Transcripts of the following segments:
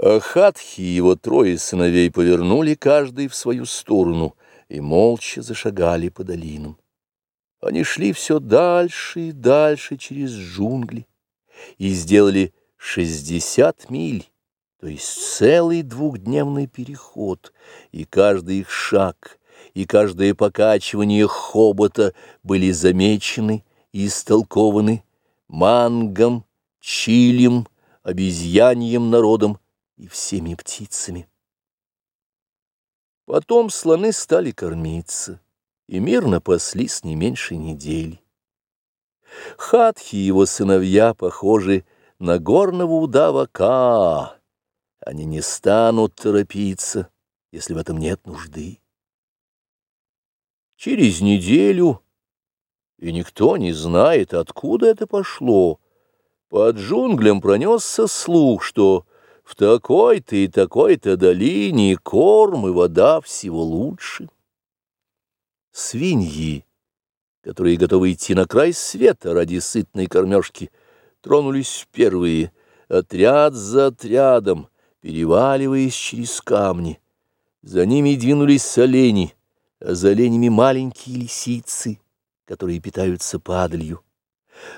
А Хатхи и его трое сыновей повернули каждый в свою сторону и молча зашагали по долинам. Они шли все дальше и дальше через джунгли и сделали шестьдесят миль, то есть целый двухдневный переход, и каждый их шаг, и каждое покачивание хобота были замечены и истолкованы мангом, чилем, обезьяньем народом и всеми птицами. Потом слоны стали кормиться и мирно паслись не меньше недели. Хатхи его сыновья похожи на горного удава Ка. Они не станут торопиться, если в этом нет нужды. Через неделю, и никто не знает, откуда это пошло, под джунглям пронесся слух, что в такой-то и такой-то долине корм и вода всего лучше. Свиньи, которые готовы идти на край света ради сытной кормежки, тронулись первые, отряд за отрядом, переваливаясь через камни. За ними двинулись олени, а за оленями маленькие лисицы, которые питаются падалью.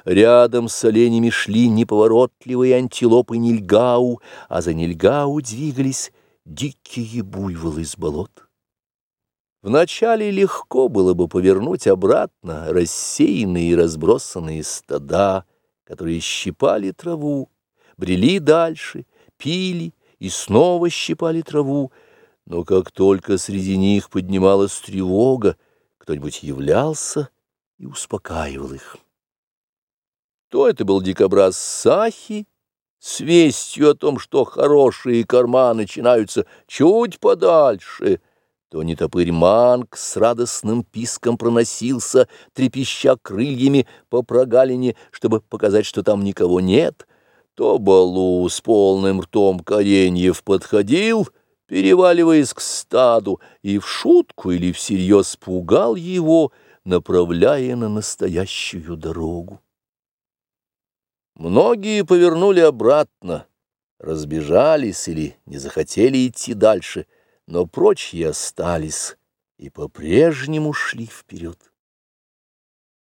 Рядом с оленями шли неповоротливые антилопы Нильгау, а за Нильгау двигались дикие буйволы из болот. Вначале легко было бы повернуть обратно рассеянные и разбросанные стада, которые щипали траву, брели дальше, пили и снова щипали траву, но как только среди них поднималась тревога, кто-нибудь являлся и успокаивал их. То это был дикобраз Сахи с вестью о том, что хорошие корма начинаются чуть подальше, то нетопырь Манг с радостным писком проносился, трепеща крыльями по прогалине, чтобы показать, что там никого нет, то Балу с полным ртом кореньев подходил, переваливаясь к стаду, и в шутку или всерьез пугал его, направляя на настоящую дорогу. Многие повернули обратно, разбежались или не захотели идти дальше, но прочие остались и по-прежнему шли вперед.